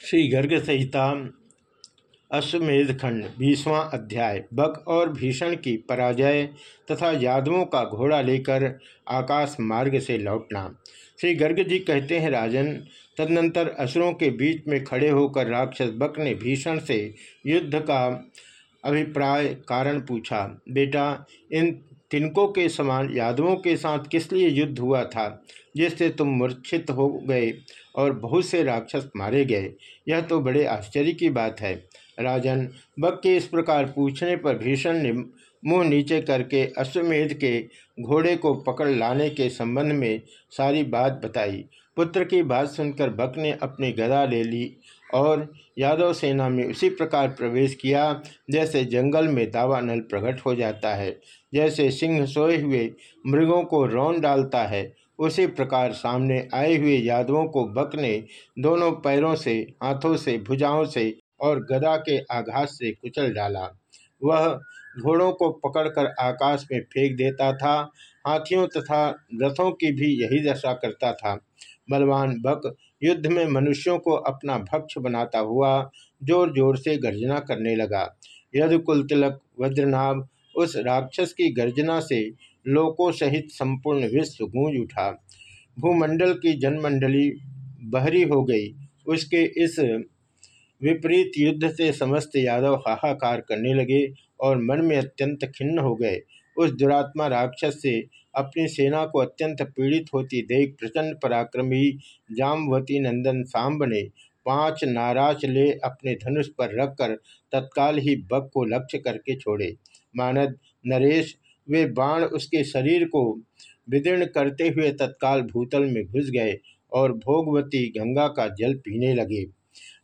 श्री गर्ग संहिता अश्वमेध खंड बीसवां अध्याय बक और भीषण की पराजय तथा यादवों का घोड़ा लेकर आकाश मार्ग से लौटना। श्री गर्ग जी कहते हैं, राजन, तदनंतर असुरों के बीच में खड़े होकर राक्षस बक ने भीषण से युद्ध का अभिप्राय कारण पूछा। बेटा, इन तिनकों के समान यादवों के साथ किस लिए युद्ध हुआ था, जिससे तुम मूर्छित हो गए? और बहुत से राक्षस मारे गए। यह तो बड़े आश्चर्य की बात है। राजन बक के इस प्रकार पूछने पर भीषण ने मुँह नीचे करके अश्वमेध के घोड़े को पकड़ लाने के संबंध में सारी बात बताई। पुत्र की बात सुनकर बक ने अपनी गदा ले ली और यादव सेना में उसी प्रकार प्रवेश किया जैसे जंगल में दावानल प्रकट हो जाता है। जैसे सिंह सोए हुए मृगों को रौन डालता है उसी प्रकार सामने आए हुए यादवों को बक ने दोनों पैरों से, हाथों से, भुजाओं से और गदा के आघात से कुचल डाला। वह घोड़ों को पकड़कर आकाश में फेंक देता था, हाथियों तथा रथों की भी यही दशा करता था। बलवान बक युद्ध में मनुष्यों को अपना भक्ष बनाता हुआ ज़ोर ज़ोर से गर्जना करने लगा। यदकुल तिलक, वज्रनाभ उस राक्षस की गर्जना से लोकों सहित संपूर्ण विश्व गूंज उठा। भूमंडल की जनमंडली बहरी हो गई। उसके इस विपरीत युद्ध से समस्त यादव हाहाकार करने लगे और मन में अत्यंत खिन्न हो गए। उस दुरात्मा राक्षस से अपनी सेना को अत्यंत पीड़ित होती देख प्रचंड पराक्रमी जामवती नंदन सांब ने पाँच नाराज़ ले अपने धनुष पर रखकर तत्काल ही बग को लक्ष्य करके छोड़े। मानद नरेश वे बाण उसके शरीर को विदीर्ण करते हुए तत्काल भूतल में घुस गए और भोगवती गंगा का जल पीने लगे।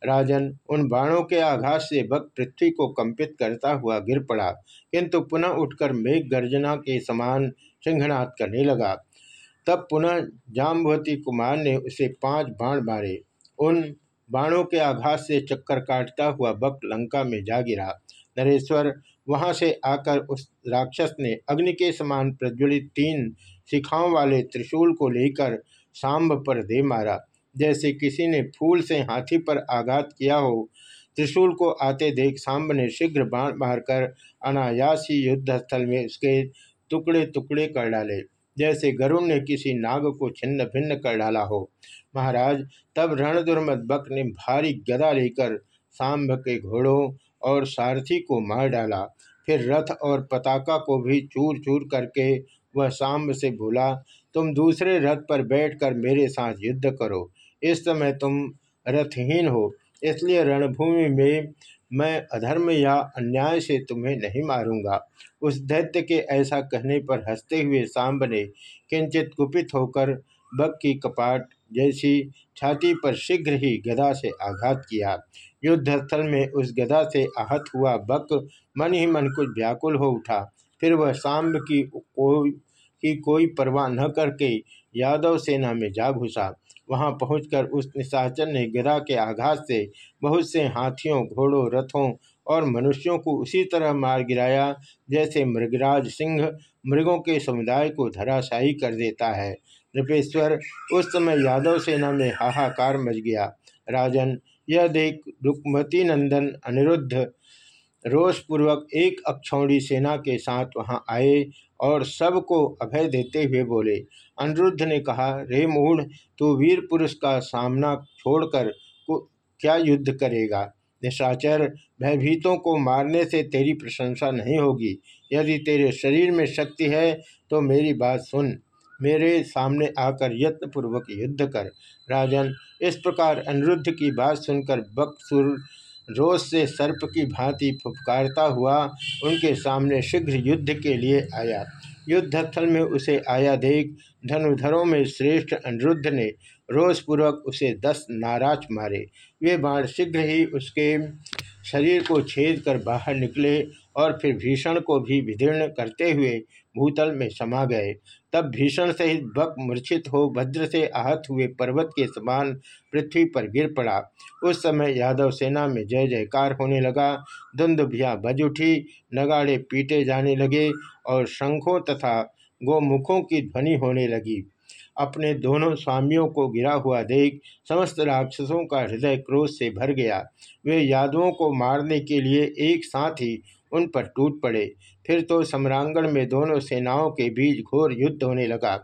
राजन, उन बाणों के आघात से भक्त पृथ्वी को कंपित करता हुआ गिर पड़ा, किंतु पुनः उठकर मेघ गर्जना के समान सिंहनाथ करने लगा। तब पुनः जाम्बवती कुमार ने उसे पाँच बाण मारे। उन बाणों के आघात से चक्कर काटता हुआ बक लंका में जा गिरा। नरेश्वर वहाँ से आकर उस राक्षस ने अग्नि के समान प्रज्वलित तीन शिखाओं वाले त्रिशूल को लेकर सांब पर दे मारा। जैसे किसी ने फूल से हाथी पर आघात किया हो, त्रिशूल को आते देख सांब ने शीघ्र बाण मारकर अनायास ही युद्ध स्थल में उसके टुकड़े टुकड़े कर डाले। जैसे गरुण ने किसी नाग को छिन्न भिन्न कर डाला हो। महाराज, तब रणदुर्मद बक ने भारी गदा लेकर सांब के घोड़ों और सारथी को मार डाला। फिर रथ और पताका को भी चूर चूर करके वह सांब से बोला, तुम दूसरे रथ पर बैठकर मेरे साथ युद्ध करो। इस समय तुम रथहीन हो, इसलिए रणभूमि में मैं अधर्म या अन्याय से तुम्हें नहीं मारूँगा। उस दैत्य के ऐसा कहने पर हँसते हुए सांब ने किंचित कुपित होकर बग की कपाट जैसी छाती पर शीघ्र ही गदा से आघात किया। युद्धस्थल में उस गदा से आहत हुआ बक मन ही मन कुछ व्याकुल हो उठा। फिर वह सांब की कोई की कोई परवाह न करके यादव सेना में जा घुसा। वहाँ पहुंचकर उस निशाचर ने गिरा के आघात से बहुत से हाथियों, घोड़ों, रथों और मनुष्यों को उसी तरह मार गिराया, जैसे मृगराज सिंह मृगों के समुदाय को धराशाही कर देता है। नृपेश्वर उस समय यादव सेना में हाहाकार मच गया। राजन यह देख रुक्मती नंदन अनिरुद्ध रोषपूर्वक एक अक्षौड़ी सेना के साथ वहाँ आए और सबको अभय देते हुए बोले, अनिरुद्ध ने कहा, रे मूढ़, तू वीर पुरुष का सामना छोड़कर क्या युद्ध करेगा? निशाचर भयभीतों को मारने से तेरी प्रशंसा नहीं होगी। यदि तेरे शरीर में शक्ति है तो मेरी बात सुन। मेरे सामने आकर यत्नपूर्वक युद्ध कर। राजन, इस प्रकार अनिरुद्ध की बात सुनकर बक्सुर रोज से सर्प की भांति फुपकारता हुआ। उनके सामने शीघ्र युद्ध के लिए आया। युद्धस्थल में उसे आया देख धनुधरों में श्रेष्ठ अनिरुद्ध ने रोषपूर्वक उसे दस नाराज़ मारे। वे बाण शीघ्र ही उसके शरीर को छेद कर बाहर निकले और फिर भीषण को भी विदीर्ण करते हुए भूतल में समा गए। तब भीषण सहित बक मूर्छित हो भद्र से आहत हुए पर्वत के समान पृथ्वी पर गिर पड़ा। उस समय यादव सेना में जय जयकार होने लगा। धुंदुभिया बज उठी, नगाड़े पीटे जाने लगे और शंखों तथा गोमुखों की ध्वनि होने लगी। अपने दोनों स्वामियों को गिरा हुआ देख समस्त राक्षसों का हृदय क्रोध से भर गया। वे यादवों को मारने के लिए एक साथ ही उन पर टूट पड़े। फिर तो सम्रांगण में दोनों सेनाओं के बीच घोर युद्ध होने लगा।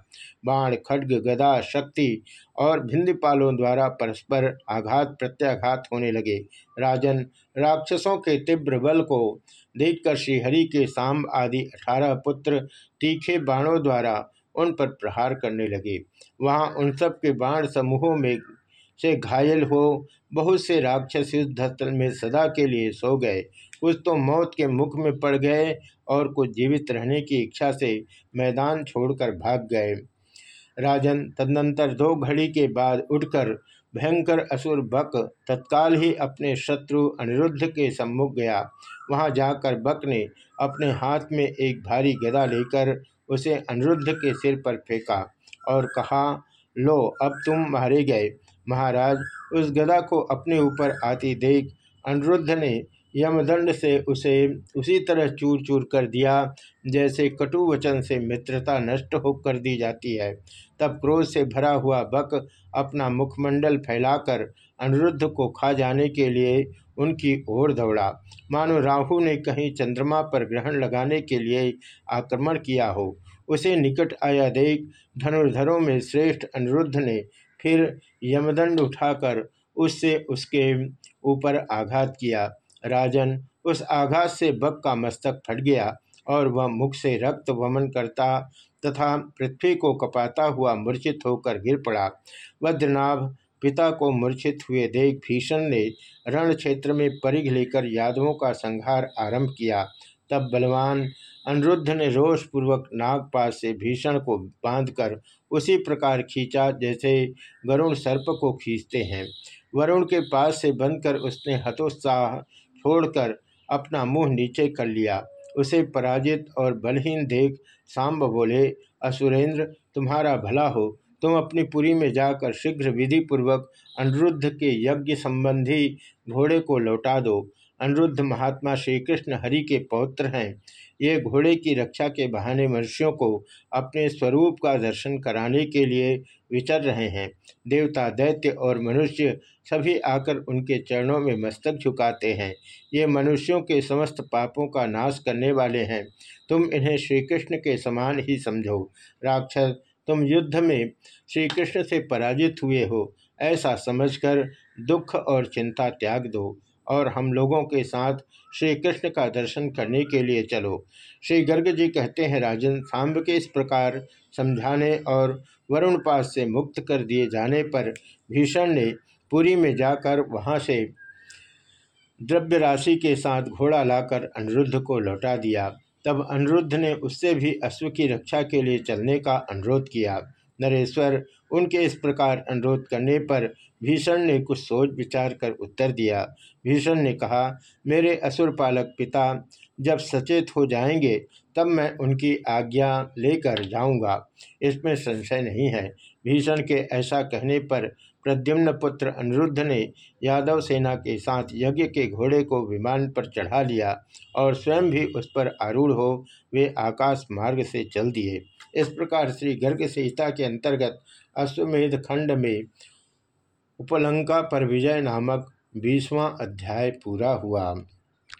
बाण, खड्ग, गदा, शक्ति और भिंदपालों द्वारा परस्पर आघात, प्रत्याघात होने लगे। राजन, राक्षसों के तीव्र बल को देखकर श्रीहरि के सांब आदि अठारह पुत्र तीखे बाणों द्वारा उन पर प्रहार करने लगे। वहाँ उन सब के बाण समूहों में से घायल हो बहुत से राक्षस युद्ध स्थल में सदा के लिए सो गए। कुछ तो मौत के मुख में पड़ गए और कुछ जीवित रहने की इच्छा से मैदान छोड़कर भाग गए। राजन तदनंतर दो घड़ी के बाद उठकर भयंकर असुर बक तत्काल ही अपने शत्रु अनिरुद्ध के सम्मुख गया। वहाँ जाकर बक ने अपने हाथ में एक भारी गदा लेकर उसे अनिरुद्ध के सिर पर फेंका और कहा, लो, अब तुम मारे गए। महाराज, उस गदा को अपने ऊपर आती देख अनिरुद्ध ने यमदंड से उसे उसी तरह चूर चूर कर दिया, जैसे कटु वचन से मित्रता नष्ट होकर दी जाती है। तब क्रोध से भरा हुआ बक अपना मुखमंडल फैलाकर अनिरुद्ध को खा जाने के लिए उनकी ओर दौड़ा। मानो राहु ने कहीं चंद्रमा पर ग्रहण लगाने के लिए आक्रमण किया हो, उसे निकट आया देख धनुर्धरों में श्रेष्ठ अनिरुद्ध ने फिर यमदंड उठाकर उससे उसके ऊपर आघात किया। राजन उस आघात से बक का मस्तक फट गया और वह मुख से रक्त वमन करता तथा पृथ्वी को कपाता हुआ मूर्छित होकर गिर पड़ा। वज्रनाभ पिता को मूर्छित हुए देख भीषण ने रण क्षेत्र में परिघ लेकर यादवों का संहार आरंभ किया। तब बलवान अनिरुद्ध ने रोषपूर्वक नागपात से भीषण को बांधकर उसी प्रकार खींचा जैसे गरुण सर्प को खींचते हैं। वरुण के पास से बंधकर उसने हतोत्साह छोड़कर अपना मुँह नीचे कर लिया। उसे पराजित और बलहीन देख सांब बोले, असुरेंद्र, तुम्हारा भला हो। तुम अपनी पुरी में जाकर शीघ्र विधि पूर्वक अनिरुद्ध के यज्ञ संबंधी घोड़े को लौटा दो। अनिरुद्ध महात्मा श्री कृष्ण हरि के पौत्र हैं। ये घोड़े की रक्षा के बहाने मनुष्यों को अपने स्वरूप का दर्शन कराने के लिए विचर रहे हैं। देवता, दैत्य और मनुष्य सभी आकर उनके चरणों में मस्तक झुकाते हैं। ये मनुष्यों के समस्त पापों का नाश करने वाले हैं। तुम इन्हें श्री कृष्ण के समान ही समझो। राक्षस, तुम युद्ध में श्री कृष्ण से पराजित हुए हो। ऐसा समझकर दुख और चिंता त्याग दो। और हम लोगों के साथ श्री कृष्ण का दर्शन करने के लिए चलो। श्री गर्ग जी कहते हैं, राजन, सांब के इस प्रकार समझाने और वरुण पास से मुक्त कर दिए जाने पर भीषण ने पुरी में जाकर वहाँ से द्रव्य राशि के साथ घोड़ा लाकर अनिरुद्ध को लौटा दिया। तब अनिरुद्ध ने उससे भी अश्व की रक्षा के लिए चलने का अनुरोध किया। नरेश्वर, उनके इस प्रकार अनुरोध करने पर भीषण ने कुछ सोच विचार कर उत्तर दिया। भीषण ने कहा, मेरे असुर पालक पिता, जब सचेत हो जाएँगे, तब मैं उनकी आज्ञा लेकर जाऊँगा। इसमें संशय नहीं है। भीषण के ऐसा कहने पर प्रद्युम्न पुत्र अनिरुद्ध ने यादव सेना के साथ यज्ञ के घोड़े को विमान पर चढ़ा लिया और स्वयं भी उस पर आरूढ़ हो वे आकाश मार्ग से चल दिए। इस प्रकार श्री गर्ग संहिता के अंतर्गत अश्वमेध खंड में उपलंका पर विजय नामक बीसवां अध्याय पूरा हुआ।